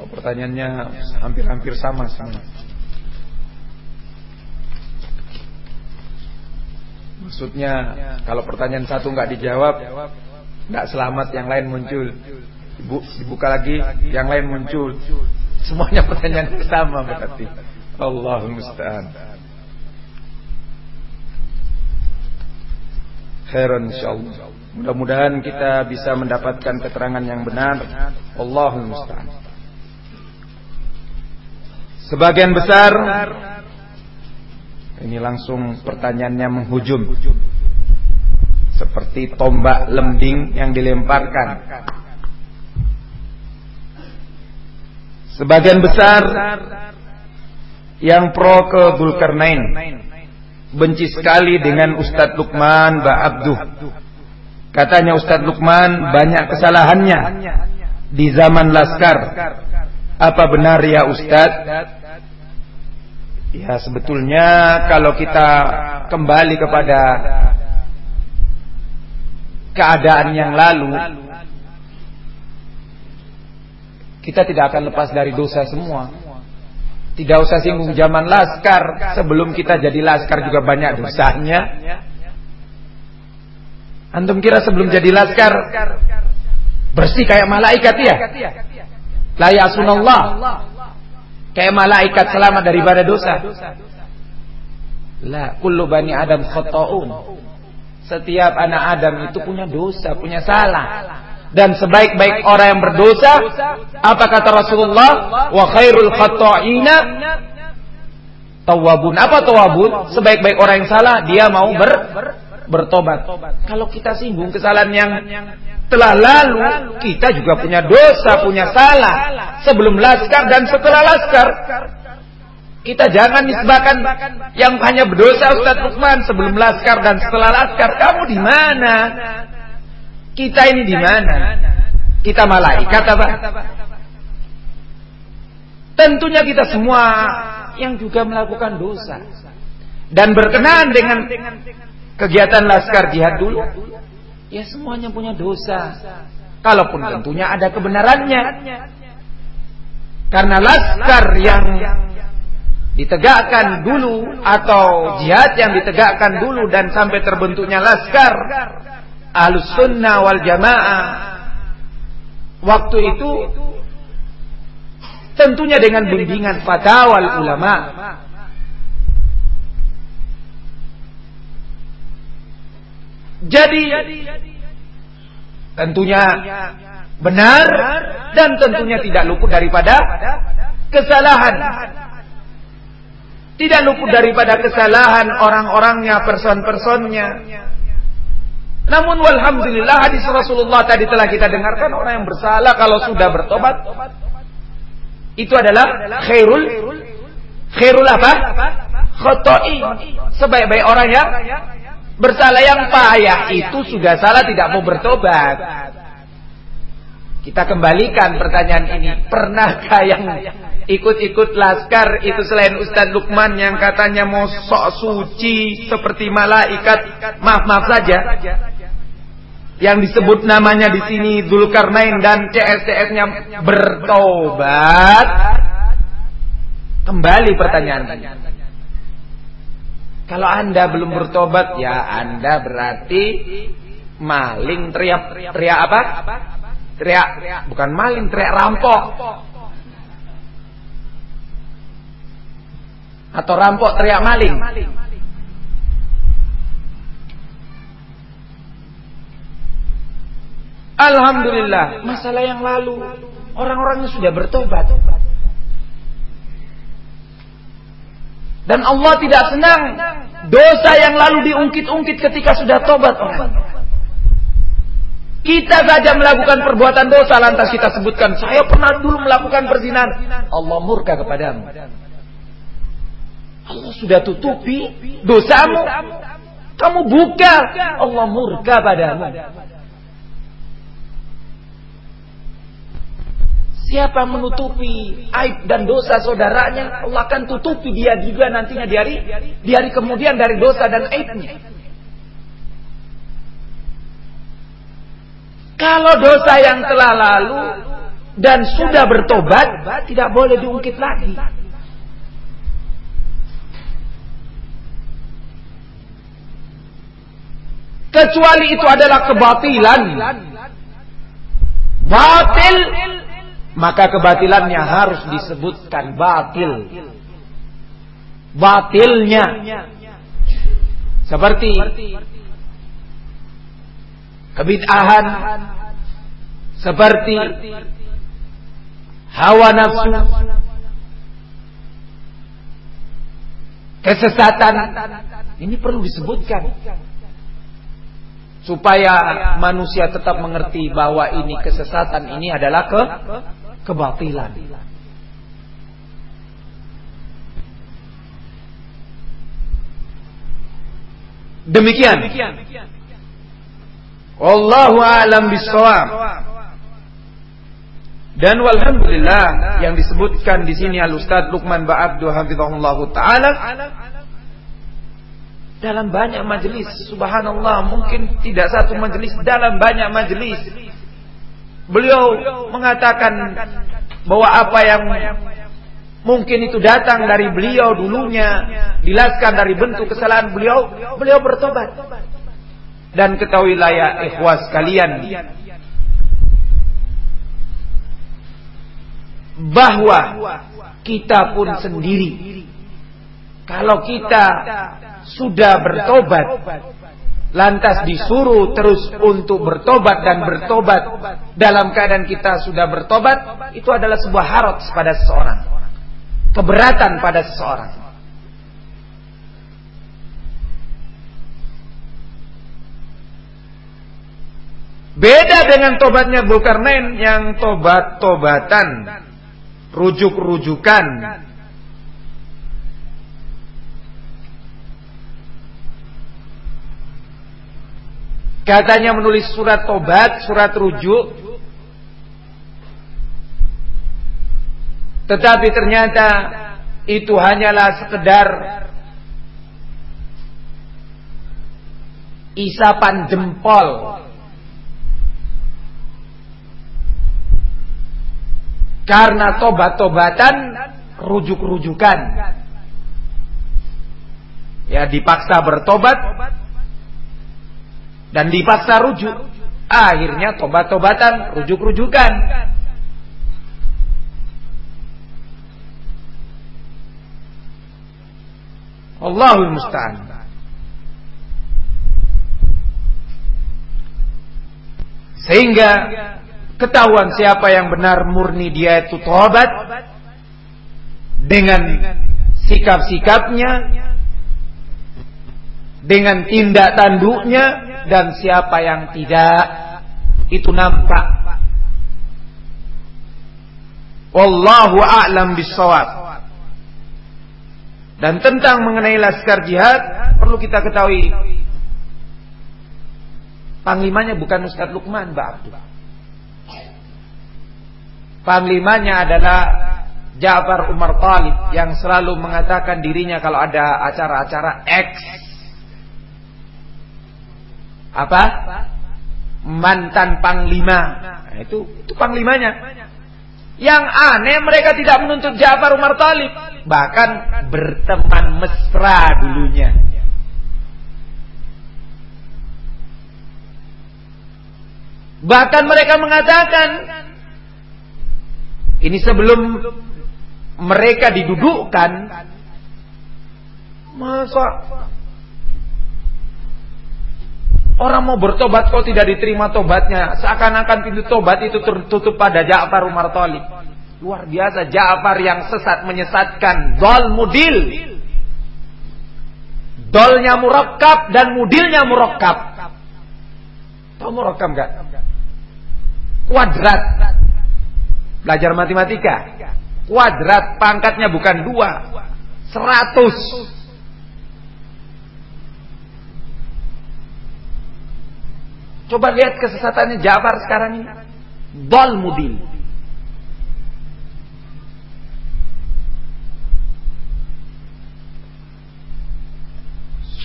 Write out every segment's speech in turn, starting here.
Oh, pertanyaannya hampir-hampir sama semua. Maksudnya kalau pertanyaan satu nggak dijawab, nggak selamat yang lain muncul. Ibu dibuka lagi, yang lain muncul. Semuanya pertanyaan sama berarti. Allahul musta'an. Khairan insyaallah. Mudah-mudahan kita bisa mendapatkan keterangan yang benar. Allahul musta'an. Sebagian besar ini langsung pertanyaannya menghujum seperti tombak lembing yang dilemparkan. Sebagian besar yang pro ke Zulkarnain benci sekali dengan Ustadz Lukman Abduh. Katanya Ustadz Lukman banyak kesalahannya di zaman Laskar. Apa benar ya Ustadz? Ya sebetulnya kalau kita kembali kepada keadaan yang lalu kita tidak akan lepas dari dosa semua. Tidak usah singgung zaman laskar. Sebelum kita jadi laskar juga banyak dosanya. Antum kira sebelum jadi laskar bersih kayak malaikat ya? La yasunallah. Kayak malaikat selamat daripada dosa. La kullu bani Adam khata'un. Setiap anak Adam itu punya dosa, punya salah. Dan sebaik-baik orang yang berdosa, apa kata Rasulullah? Wa khairul khata'ina tawabun. Apa tawabun? Sebaik-baik orang yang salah, dia mau ber, bertobat. Kalau kita singgung kesalahan yang telah lalu, kita juga punya dosa, punya salah. Sebelum laskar dan setelah laskar. Kita jangan nisbahkan yang hanya berdosa Ustaz Lukman sebelum laskar dan setelah laskar. Kamu di mana? Kita ini di mana? Kita malaikat apa? Tentunya kita semua yang juga melakukan dosa dan berkenaan dengan kegiatan laskar jihad dulu, ya semuanya punya dosa. Kalaupun tentunya ada kebenarannya. Karena laskar yang ditegakkan dulu atau jihad yang ditegakkan dulu dan sampai terbentuknya laskar Ahlus Sunnah wal Jamaah waktu itu tentunya dengan bimbingan fatwa ulama jadi tentunya benar dan tentunya tidak luput daripada kesalahan tidak luput daripada kesalahan orang-orangnya person-personnya namun walhamdulillah hadis Rasulullah tadi telah kita dengarkan orang yang bersalah kalau sudah bertobat itu adalah khairul khairul apa? Khoto'i. Sebaik-baik orang yang bersalah yang payah itu sudah salah tidak mau bertobat. Kita kembalikan pertanyaan ini. Pernahkah yang ikut-ikut laskar itu selain Ustadz Lukman yang katanya mau sok suci seperti malaikat? Maaf-maaf saja yang disebut namanya di sini Zulkarnain dan CSCS-nya bertobat. Kembali pertanyaan. Kalau Anda belum bertobat, ya Anda berarti maling teriak teriak apa? Teriak bukan maling, teriak rampok. Atau rampok teriak maling. Alhamdulillah, masalah yang lalu orang-orangnya sudah bertobat. Dan Allah tidak senang dosa yang lalu diungkit-ungkit ketika sudah tobat orang. Kita saja melakukan perbuatan dosa lantas kita sebutkan saya pernah dulu melakukan perzinahan. Allah murka kepadamu. Allah sudah tutupi dosamu. Kamu buka, Allah murka padamu. Siapa menutupi aib dan dosa saudaranya, Allah akan tutupi dia juga nantinya di hari di hari kemudian dari dosa dan aibnya. Kalau dosa yang telah lalu dan sudah bertobat tidak boleh diungkit lagi. Kecuali itu adalah kebatilan. Batil. Maka kebatilannya harus disebutkan batil. Batilnya. Seperti kebid'ahan seperti hawa nafsu kesesatan ini perlu disebutkan supaya manusia tetap mengerti bahwa ini kesesatan ini adalah ke kebatilan. Demikian. Wallahu a'lam bissawab. Dan walhamdulillah yang disebutkan di sini Al Ustaz Luqman Ba'abdu hafizahullah taala dalam banyak majelis subhanallah mungkin tidak satu majelis dalam banyak majelis beliau mengatakan bahwa apa yang mungkin itu datang dari beliau dulunya dilaskan dari bentuk kesalahan beliau beliau bertobat. Dan ketahuilah ya ikhwas kalian. Bahwa kita pun sendiri. Kalau kita sudah bertobat lantas disuruh terus untuk bertobat dan bertobat dalam keadaan kita sudah bertobat itu adalah sebuah harot pada seseorang keberatan pada seseorang Beda dengan tobatnya Bulkarnain yang tobat-tobatan rujuk-rujukan. Katanya menulis surat tobat, surat rujuk. Tetapi ternyata itu hanyalah sekedar isapan jempol Karena tobat-tobatan rujuk-rujukan. Ya dipaksa bertobat dan dipaksa rujuk. Akhirnya tobat-tobatan, rujuk-rujukan. Allahul musta'an. Sehingga ketahuan siapa yang benar murni dia itu tobat dengan sikap-sikapnya dengan tindak tanduknya dan siapa yang tidak itu nampak. Wallahu a'lam bisawab dan tentang mengenai laskar jihad perlu kita ketahui. Panglimanya bukan Ustaz Lukman Mbak Abdul. Panglimanya adalah Ja'far Umar Talib yang selalu mengatakan dirinya kalau ada acara-acara X apa? Mantan panglima. Nah, itu itu panglimanya. Yang aneh mereka tidak menuntut Ja'far Umar Talib, bahkan berteman mesra dulunya. Bahkan mereka mengatakan ini sebelum mereka didudukkan. Masa orang mau bertobat kok tidak diterima tobatnya? Seakan-akan pintu tobat itu tertutup pada Ja'far Umar Talib. Luar biasa Ja'far yang sesat menyesatkan. Dol mudil. Dolnya murakkab dan mudilnya murakkab. Tahu murakkab enggak? Kuadrat. Belajar matematika. Kuadrat pangkatnya bukan dua. Seratus. Coba lihat kesesatannya Ja'far sekarang ini. Dol.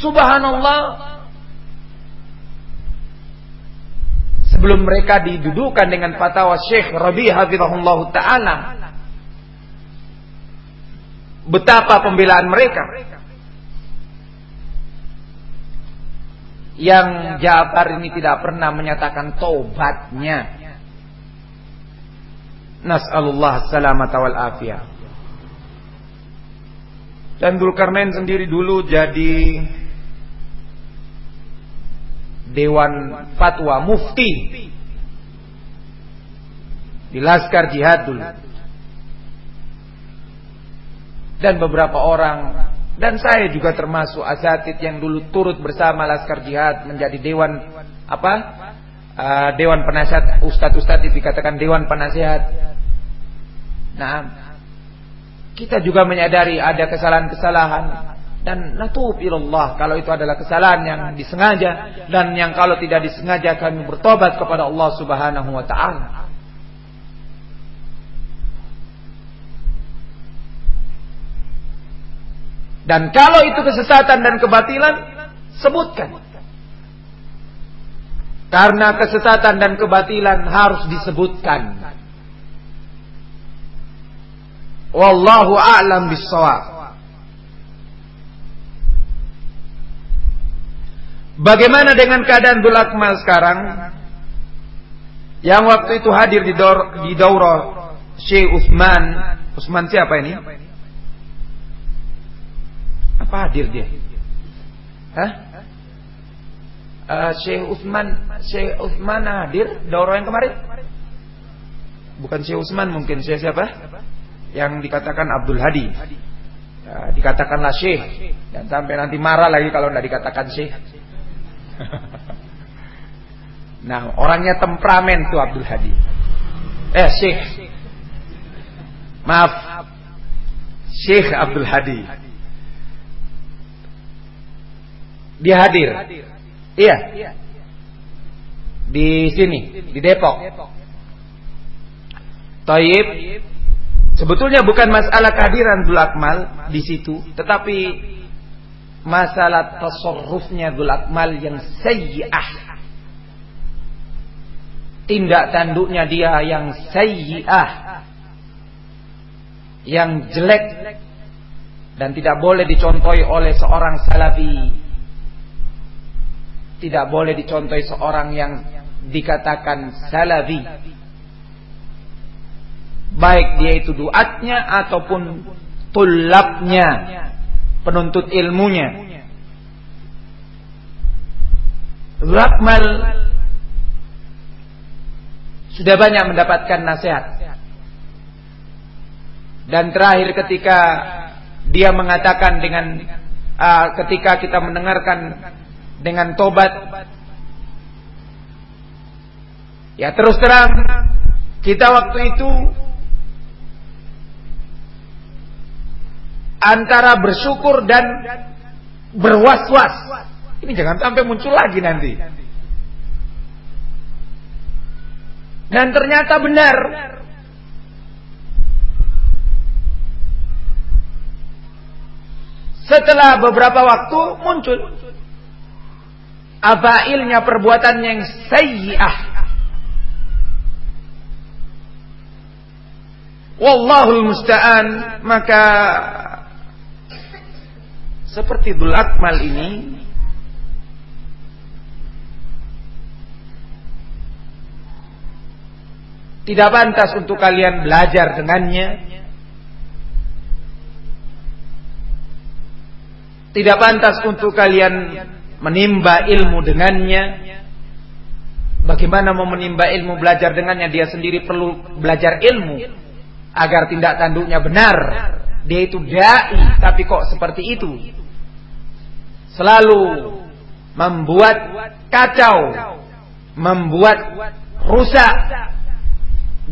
Subhanallah sebelum mereka didudukan dengan fatwa Syekh Rabi hafizahullah taala betapa pembelaan mereka yang Ja'far ini tidak pernah menyatakan taubatnya Nas'alullah salamat wal afiyah. Dan Dulkarnain sendiri dulu jadi Dewan Fatwa Mufti di Laskar Jihad dulu. Dan beberapa orang dan saya juga termasuk asatid yang dulu turut bersama Laskar Jihad menjadi dewan apa? Uh, dewan penasihat ustadz-ustadz dikatakan dewan penasihat Nah, kita juga menyadari ada kesalahan-kesalahan dan natub ilallah kalau itu adalah kesalahan yang disengaja dan yang kalau tidak disengaja kami bertobat kepada Allah Subhanahu wa taala. Dan kalau itu kesesatan dan kebatilan, sebutkan. Karena kesesatan dan kebatilan harus disebutkan. Wallahu a'lam bissawab. Bagaimana dengan keadaan Dhul Akmal sekarang? Yang waktu itu hadir di, daur, di daurah Syekh Utsman. Utsman siapa ini? Apa hadir dia? Hah? Uh, Syekh Utsman, Syekh Utsman hadir daurah yang kemarin? Bukan Syekh Utsman mungkin Syekh siapa? yang dikatakan Abdul Hadi. Ya, dikatakanlah Syekh dan sampai nanti marah lagi kalau tidak dikatakan Syekh. nah, orangnya temperamen tuh Abdul Hadi. Eh, Syekh. Maaf. Syekh Abdul Hadi. Dia hadir. Iya. Di sini, di Depok. Taib Sebetulnya bukan masalah kehadiran Dhul Akmal di situ, tetapi masalah tasarrufnya Dhul Akmal yang sayyi'ah. Tindak tanduknya dia yang sayyi'ah. Yang jelek dan tidak boleh dicontohi oleh seorang salafi. Tidak boleh dicontohi seorang yang dikatakan salafi. Baik dia itu duatnya ataupun tulabnya penuntut ilmunya. Rakmal sudah banyak mendapatkan nasihat. Dan terakhir ketika dia mengatakan dengan uh, ketika kita mendengarkan dengan tobat ya terus terang kita waktu itu antara bersyukur dan berwas-was. Ini jangan sampai muncul lagi nanti. Dan ternyata benar. Setelah beberapa waktu muncul abailnya perbuatan yang sayyi'ah. Wallahul musta'an maka seperti Dhul Akmal ini tidak pantas untuk kalian belajar dengannya. Tidak pantas untuk kalian menimba ilmu dengannya. Bagaimana mau menimba ilmu belajar dengannya dia sendiri perlu belajar ilmu agar tindak tanduknya benar. Dia itu dai tapi kok seperti itu selalu membuat kacau, membuat rusak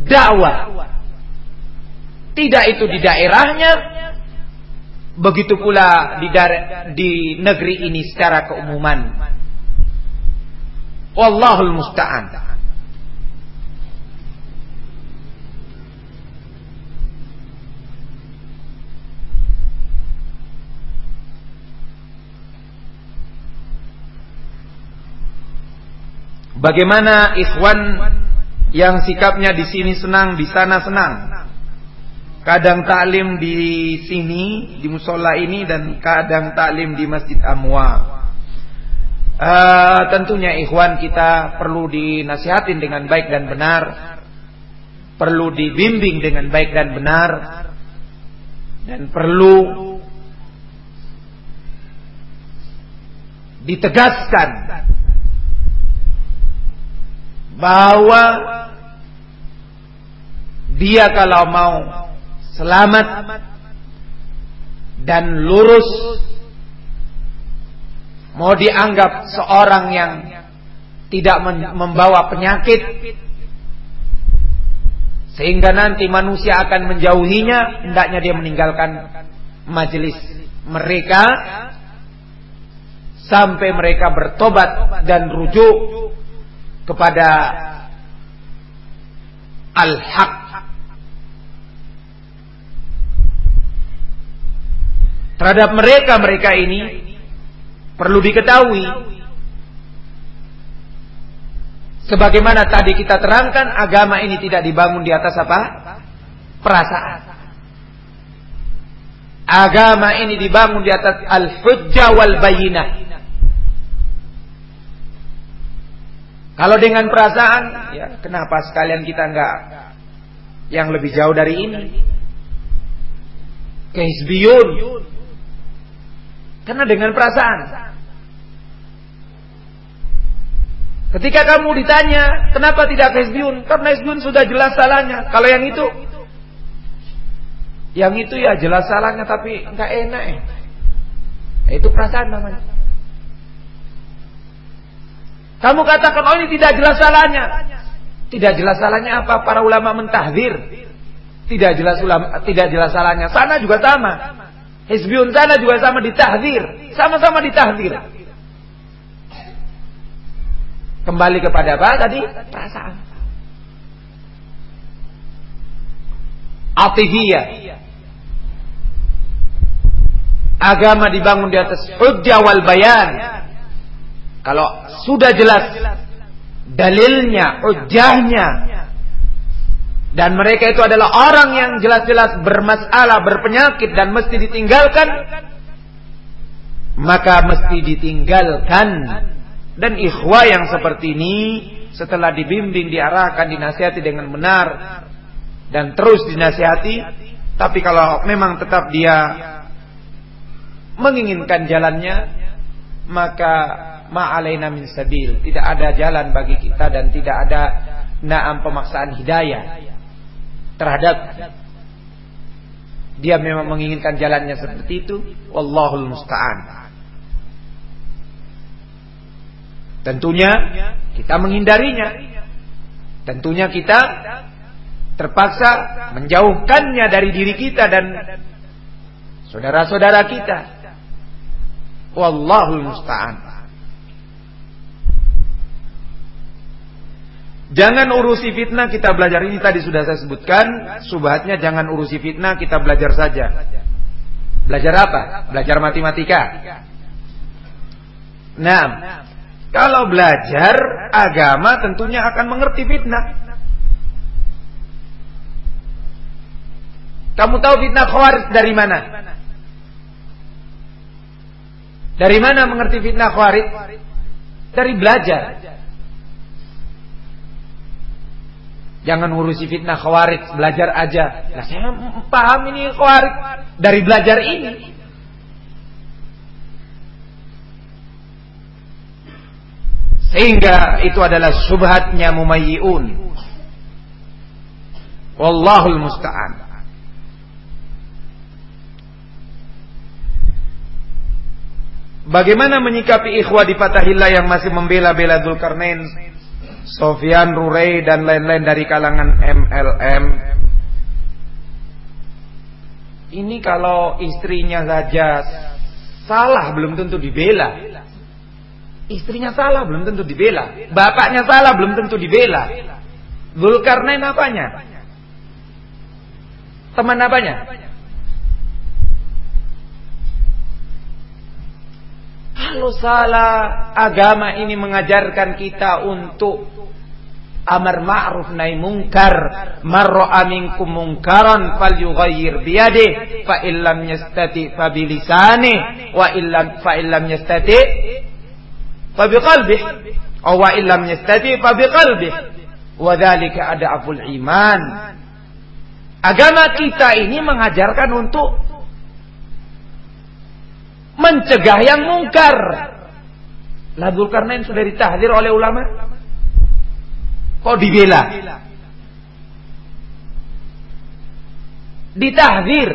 dakwah. Tidak itu di daerahnya, begitu pula di, di negeri ini secara keumuman. Wallahul musta'an. Bagaimana ikhwan yang sikapnya di sini senang, di sana senang. Kadang taklim di sini, di musola ini dan kadang taklim di Masjid Amwa. Uh, tentunya ikhwan kita perlu dinasihatin dengan baik dan benar. Perlu dibimbing dengan baik dan benar. Dan perlu ditegaskan bahwa dia kalau mau selamat dan lurus. Mau dianggap seorang yang tidak membawa penyakit sehingga nanti manusia akan menjauhinya hendaknya dia meninggalkan majelis mereka sampai mereka bertobat dan rujuk kepada al-haq terhadap mereka-mereka ini perlu diketahui sebagaimana tadi kita terangkan agama ini tidak dibangun di atas apa? perasaan agama ini dibangun di atas al-hujjah wal bayinah Kalau dengan perasaan, ya kenapa sekalian kita nggak yang lebih jauh dari ini? Kehisbiyun. Karena dengan perasaan. Ketika kamu ditanya, kenapa tidak kehisbiyun? Karena kehisbiyun sudah jelas salahnya. Kalau yang itu, yang itu ya jelas salahnya tapi nggak enak. Ya. Itu perasaan namanya. Kamu katakan oh ini tidak jelas salahnya. Tidak jelas salahnya apa? Para ulama mentahdir. Tidak jelas ulama, tidak jelas salahnya. Sana juga sama. Hizbiyun sana juga sama ditahdir. Sama-sama ditahdir. Kembali kepada apa tadi? Perasaan. Atihiyah. Agama dibangun di atas hujjah wal bayan. Kalau sudah jelas dalilnya, hujahnya. Dan mereka itu adalah orang yang jelas-jelas bermasalah, berpenyakit dan mesti ditinggalkan. Maka mesti ditinggalkan. Dan ikhwah yang seperti ini setelah dibimbing, diarahkan, dinasihati dengan benar dan terus dinasihati, tapi kalau memang tetap dia menginginkan jalannya, maka ma'alaina min sabil. Tidak ada jalan bagi kita dan tidak ada naam pemaksaan hidayah terhadap dia memang menginginkan jalannya seperti itu. Wallahul musta'an. Tentunya kita menghindarinya. Tentunya kita terpaksa menjauhkannya dari diri kita dan saudara-saudara kita. Wallahul musta'an. Jangan urusi fitnah kita belajar ini tadi sudah saya sebutkan subhatnya jangan urusi fitnah kita belajar saja. Belajar apa? Belajar matematika. Nah, kalau belajar agama tentunya akan mengerti fitnah. Kamu tahu fitnah khawarij dari mana? Dari mana mengerti fitnah khawarij? Dari belajar. Jangan ngurusi fitnah khawarij, belajar aja. Nah, saya paham ini khawarij dari belajar ini. Sehingga itu adalah subhatnya mumayyi'un. Wallahul musta'an. Bagaimana menyikapi ikhwah di Fatahillah yang masih membela-bela Dzulkarnain Sofian Rurei dan lain-lain dari kalangan MLM. Ini kalau istrinya saja salah belum tentu dibela. Istrinya salah belum tentu dibela. Bapaknya salah belum tentu dibela. Zulkarnain apanya? Teman apanya? Kalau salah agama ini mengajarkan kita untuk amar ma'ruf nahi munkar marra minkum munkaran falyughayyir biyadihi fa illam yastati fa bilisanihi wa illam fa illam yastati fa biqalbihi aw wa illam yastati fa biqalbihi wa dzalika adaful iman. Agama kita ini mengajarkan untuk mencegah yang mungkar. Lah Dzulkarnain sudah ditahdir oleh ulama. Kok dibela? Ditahdir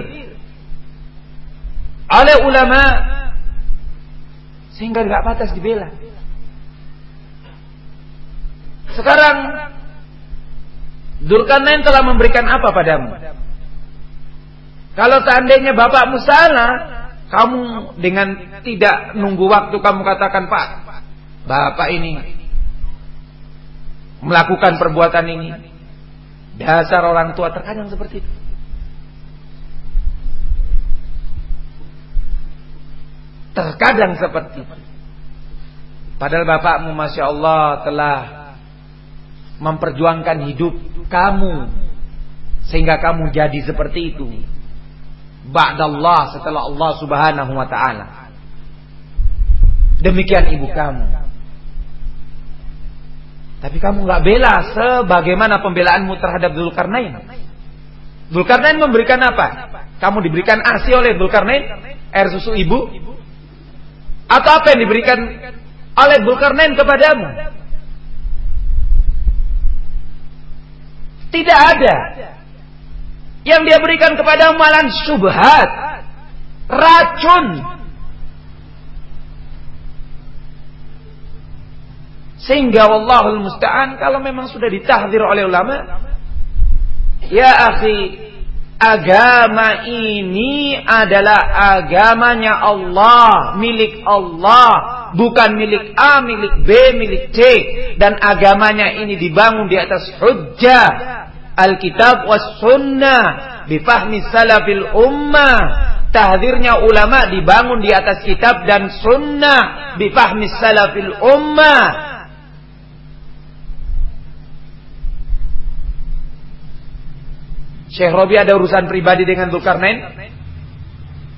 oleh ulama sehingga nggak pantas dibela. Sekarang Dzulkarnain telah memberikan apa padamu? Kalau seandainya bapakmu salah, kamu dengan tidak nunggu waktu kamu katakan Pak, Bapak ini melakukan perbuatan ini. Dasar orang tua terkadang seperti itu. Terkadang seperti itu. Padahal bapakmu Masya Allah telah memperjuangkan hidup kamu. Sehingga kamu jadi seperti itu ba'dallah setelah Allah Subhanahu wa taala. Demikian ibu kamu. Tapi kamu nggak bela sebagaimana pembelaanmu terhadap Dzulkarnain. Dzulkarnain memberikan apa? Kamu diberikan ASI oleh Dzulkarnain, air susu ibu? Atau apa yang diberikan oleh Dzulkarnain kepadamu? Tidak ada. Yang dia berikan kepada malan subhat. Racun. Sehingga wallahul musta'an kalau memang sudah ditahdir oleh ulama. Ya akhi, agama ini adalah agamanya Allah, milik Allah, bukan milik A, milik B, milik C. Dan agamanya ini dibangun di atas hujjah, Alkitab was sunnah bifahmi salafil ummah tahdirnya ulama dibangun di atas kitab dan sunnah bifahmi salafil ummah Syekh Robi ada urusan pribadi dengan Zulkarnain?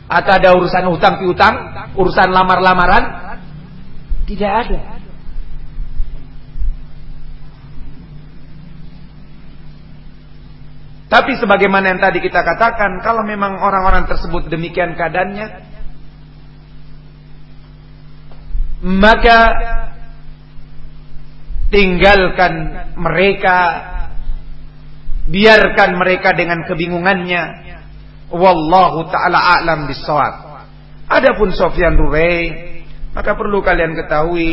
Atau ada urusan hutang piutang? Urusan lamar-lamaran? Tidak ada. Tapi sebagaimana yang tadi kita katakan, kalau memang orang-orang tersebut demikian keadaannya, maka tinggalkan mereka, biarkan mereka dengan kebingungannya. Wallahu taala a'lam bissawab. Adapun Sofyan Rurai, maka perlu kalian ketahui,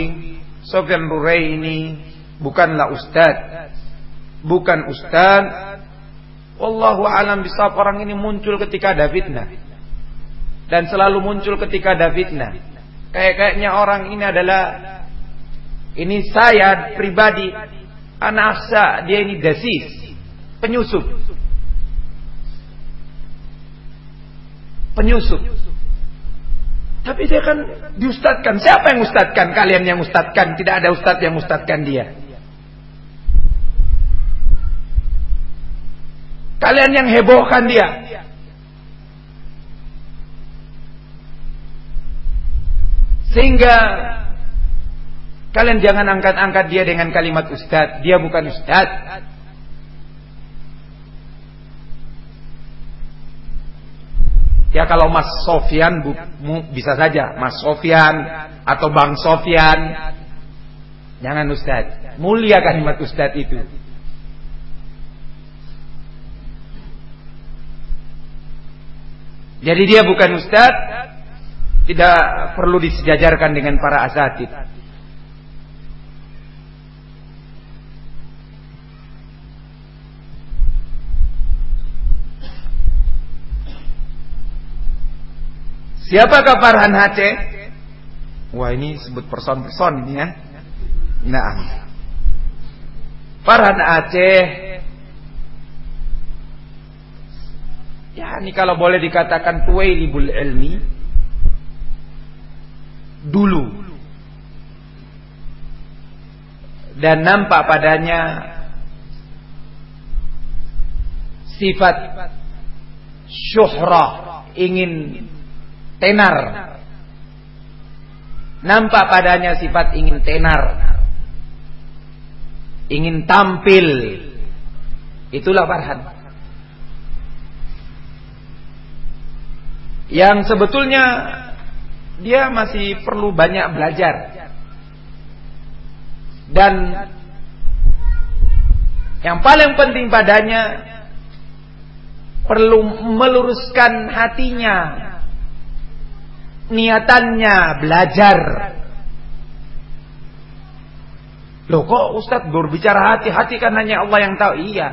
Sofyan Rurai ini bukanlah ustaz, bukan ustaz Wallahu alam bisawab orang ini muncul ketika ada fitnah. Dan selalu muncul ketika ada fitnah. Kayak-kayaknya orang ini adalah ini saya pribadi anak dia ini dasis, penyusup. Penyusup. Tapi dia kan diustadkan. Siapa yang ustadkan? Kalian yang ustadkan. Tidak ada ustad yang ustadkan dia. Kalian yang hebohkan dia. Sehingga kalian jangan angkat-angkat dia dengan kalimat ustaz. Dia bukan ustaz. Ya kalau Mas Sofyan bisa saja Mas Sofyan atau Bang Sofyan. Jangan ustaz. Mulia kalimat ustaz itu. Jadi dia bukan ustaz, tidak perlu disejajarkan dengan para asatid. Siapakah Farhan HC? Wah ini sebut person-person ini ya. Nah. Farhan Aceh Ya ini kalau boleh dikatakan Tuwailibul ilmi Dulu Dan nampak padanya Sifat Syuhrah Ingin tenar. Nampak padanya sifat ingin tenar. Ingin tampil. Itulah Farhan. Yang sebetulnya dia masih perlu banyak belajar. Dan yang paling penting padanya perlu meluruskan hatinya niatannya belajar. Loh kok Ustadz berbicara hati? Hati kan hanya Allah yang tahu? Iya.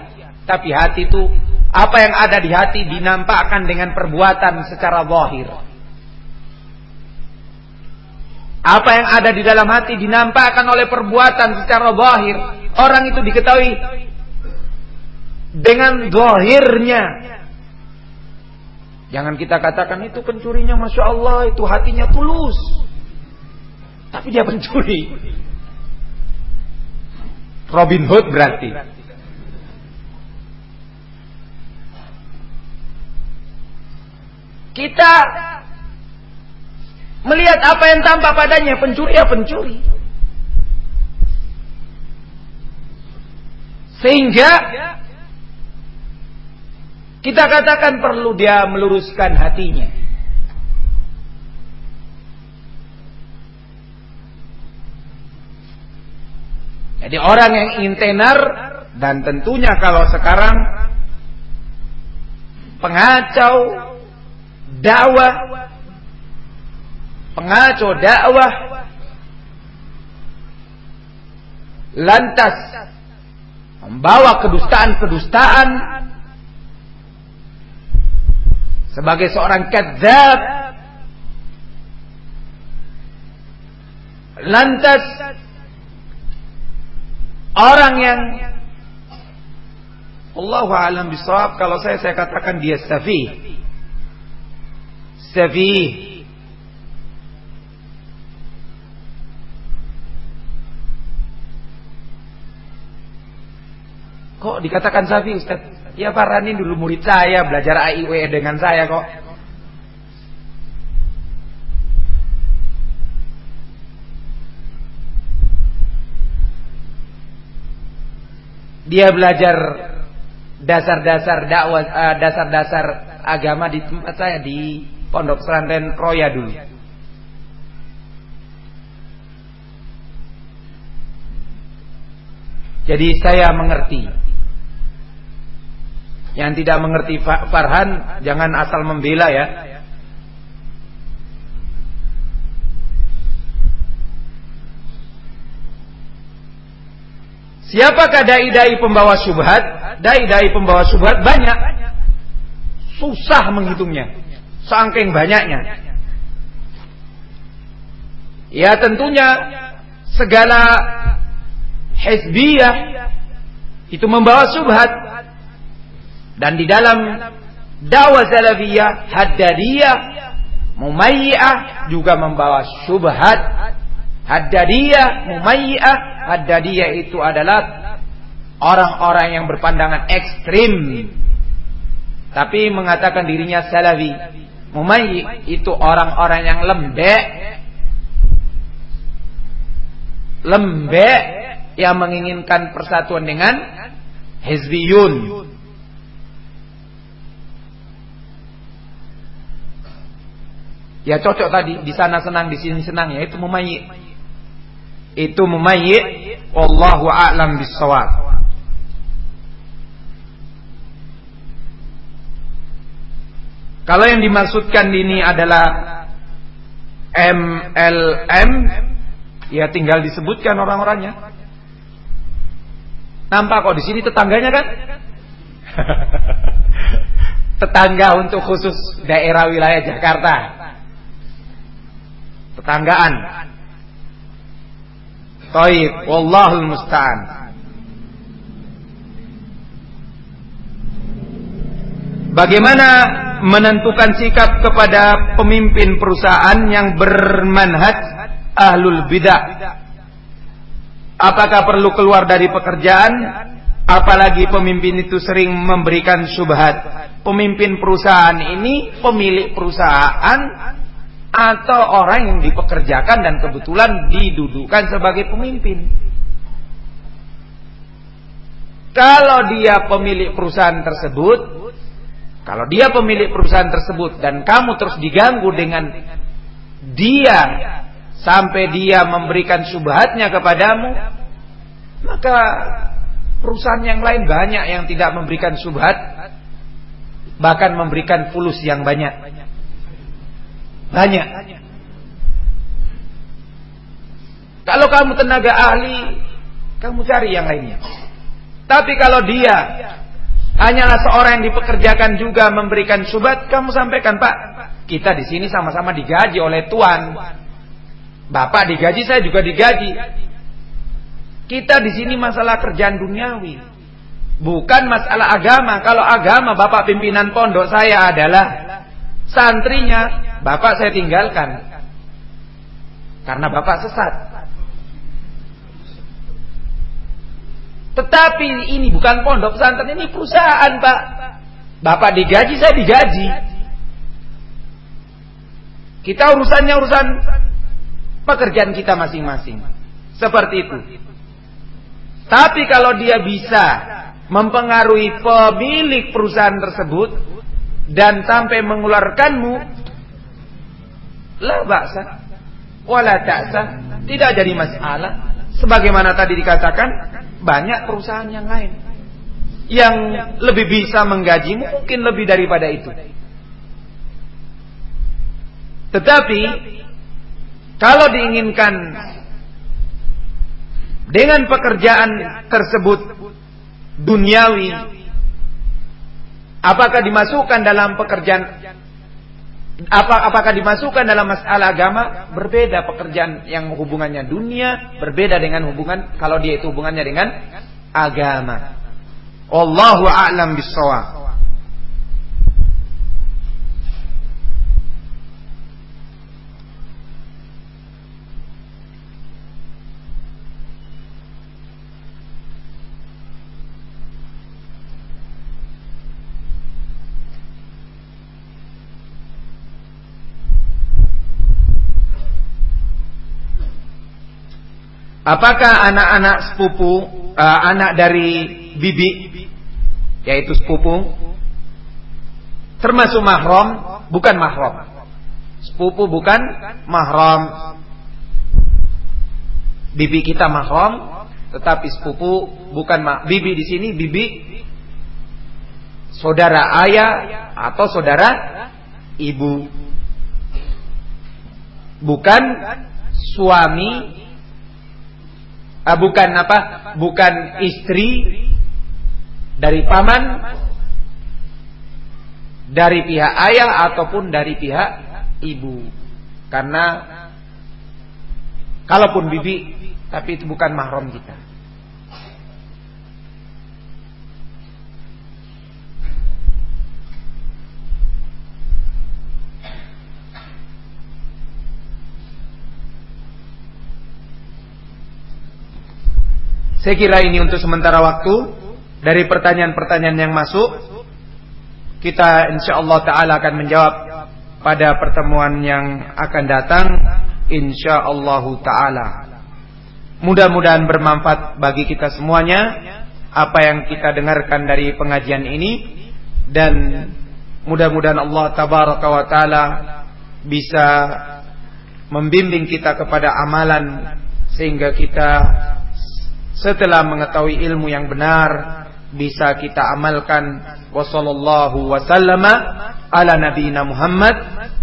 Tapi hati itu Apa yang ada di hati dinampakkan dengan perbuatan secara zahir. Apa yang ada di dalam hati dinampakkan oleh perbuatan secara zahir. Orang itu diketahui Dengan zahirnya Jangan kita katakan itu pencurinya Masya Allah itu hatinya tulus. Tapi dia pencuri. Robin Hood berarti. Kita Melihat apa yang tampak padanya Pencuri ya pencuri. Sehingga kita katakan perlu dia meluruskan hatinya. Jadi orang yang ingin tenar dan tentunya kalau sekarang pengacau dakwah pengacau dakwah lantas membawa kedustaan-kedustaan sebagai seorang kadzab. Lantas orang yang Allah alam bisawab kalau saya saya katakan dia safi safi kok dikatakan safi Ustaz Ya Farhani dulu murid saya, belajar AIW dengan saya kok. Dia belajar dasar-dasar dakwah, eh, dasar-dasar agama di tempat saya di Pondok Pesantren Roya dulu. Jadi saya mengerti yang tidak mengerti Farhan jangan asal membela ya. Siapakah dai-dai pembawa syubhat? Dai-dai pembawa syubhat banyak. Susah menghitungnya. Sangking banyaknya. Ya tentunya segala hizbiyah itu membawa syubhat dan di dalam dakwah salafiyah, haddadiyah, mumayyi'ah juga membawa syubhat. Haddadiyah, mumayyi'ah, haddadiyah itu adalah orang-orang yang berpandangan ekstrim. Tapi mengatakan dirinya salafi. Mumayyi itu orang-orang yang lembek. Lembek yang menginginkan persatuan dengan hizbiyun Ya cocok tadi di sana senang di sini senang ya itu mumayyi. Itu mumayyi wallahu a'lam bissawab. Kalau yang dimaksudkan ini adalah MLM ya tinggal disebutkan orang-orangnya. Nampak kok di sini tetangganya kan? Tetangga untuk khusus daerah wilayah Jakarta tetanggaan. Taib, wallahul musta'an. Bagaimana menentukan sikap kepada pemimpin perusahaan yang bermanhaj ahlul bidah? Apakah perlu keluar dari pekerjaan? Apalagi pemimpin itu sering memberikan subhat. Pemimpin perusahaan ini pemilik perusahaan atau orang yang dipekerjakan dan kebetulan didudukan sebagai pemimpin. Kalau dia pemilik perusahaan tersebut, kalau dia pemilik perusahaan tersebut dan kamu terus diganggu dengan dia sampai dia memberikan subhatnya kepadamu, maka perusahaan yang lain banyak yang tidak memberikan subhat, bahkan memberikan fulus yang banyak. Banyak. Kalau kamu tenaga ahli, kamu cari yang lainnya. Tapi kalau dia hanyalah seorang yang dipekerjakan juga memberikan subat, kamu sampaikan, Pak, kita di sini sama-sama digaji oleh Tuan. Bapak digaji, saya juga digaji. Kita di sini masalah kerjaan duniawi. Bukan masalah agama. Kalau agama Bapak pimpinan pondok saya adalah santrinya, Bapak saya tinggalkan. Karena Bapak sesat. Tetapi ini bukan pondok pesantren, ini perusahaan, Pak. Bapak digaji, saya digaji. Kita urusannya urusan pekerjaan kita masing-masing. Seperti itu. Tapi kalau dia bisa mempengaruhi pemilik perusahaan tersebut dan sampai mengeluarkanmu la ba'sa wala ta'sa tidak jadi masalah sebagaimana tadi dikatakan banyak perusahaan yang lain yang lebih bisa menggaji mungkin lebih daripada itu. Tetapi kalau diinginkan dengan pekerjaan tersebut duniawi apakah dimasukkan dalam pekerjaan apa apakah dimasukkan dalam masalah agama? Berbeda pekerjaan yang hubungannya dunia, berbeda dengan hubungan kalau dia itu hubungannya dengan agama. Allahu a'lam bissawab. Apakah anak-anak sepupu, uh, anak dari bibi, yaitu sepupu, termasuk mahram? Bukan mahram. Sepupu bukan mahram. Bibi kita mahram, tetapi sepupu bukan ma bibi di sini bibi saudara ayah atau saudara ibu. Bukan suami uh, bukan apa? Bukan istri dari paman dari pihak ayah ataupun dari pihak ibu. Karena kalaupun bibi tapi itu bukan mahram kita. Saya kira ini untuk sementara waktu dari pertanyaan-pertanyaan yang masuk. Kita insya Allah Taala akan menjawab pada pertemuan yang akan datang. Insya Allah Taala. Mudah-mudahan bermanfaat bagi kita semuanya apa yang kita dengarkan dari pengajian ini dan mudah-mudahan Allah Tabaraka wa Taala bisa membimbing kita kepada amalan sehingga kita setelah mengetahui ilmu yang benar bisa kita amalkan. Wa sallallahu wasallama ala nabiyina Muhammad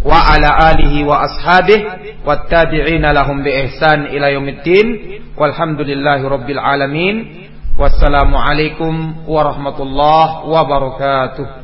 wa ala alihi wa ashabihi wattabi'ina lahum bi ihsan ila yaumiddin. Walhamdulillahi rabbil alamin. Wassalamu alaikum warahmatullahi wabarakatuh